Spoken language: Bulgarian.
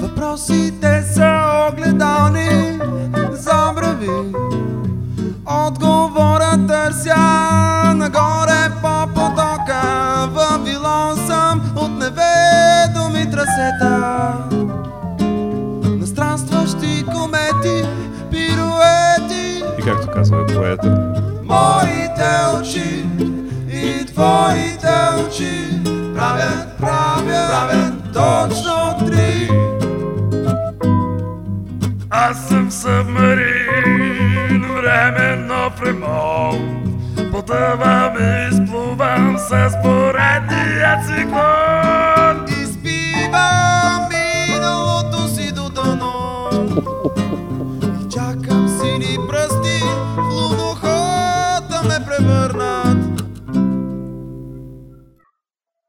Въпросите са огледални трасета На странстващи комети, пируети. И както казва поета, Моите очи и твоите очи правят, правят, правят точно три. Аз съм събмарин, временно в ремонт Потъвам и изплувам с поредния циклон чакам сини пръсти в луноход да ме превърна